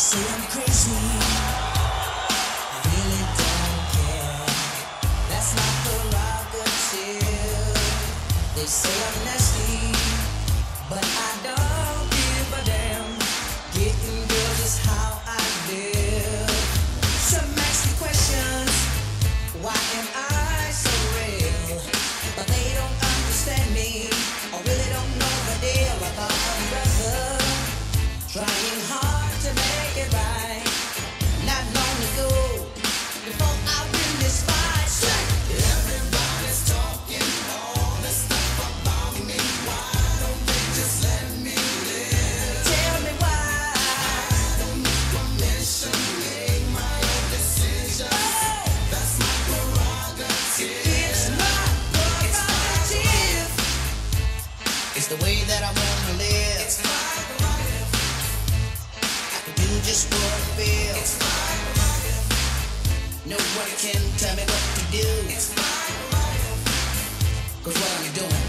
say I'm crazy. I really don't care. That's not the They say I'm the way that I want to live. It's my life. I can do just what I feel. It's my life. Nobody can tell me what to do. It's my life. Cause what I'm doing.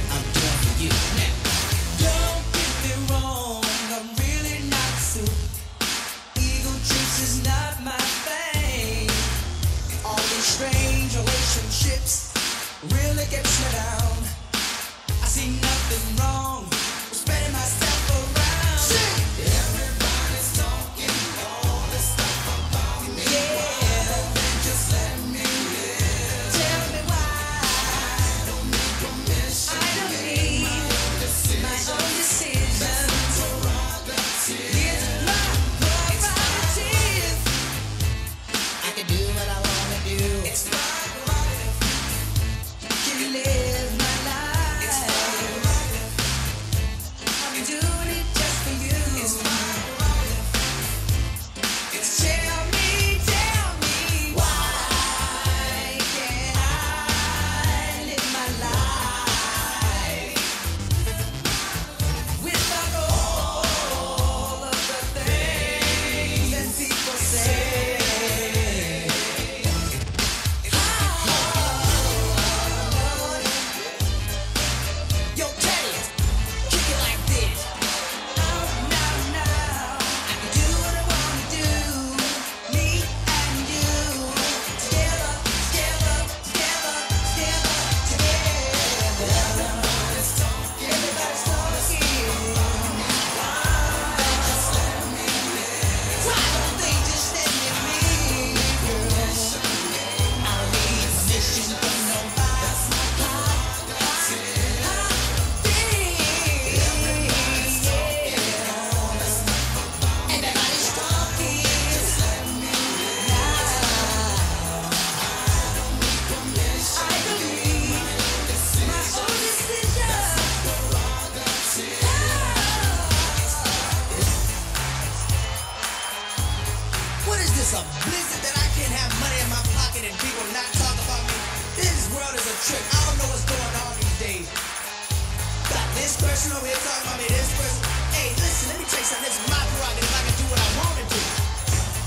son, this is my prerogative. I can do what I want to do.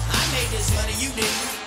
I made this money, you didn't.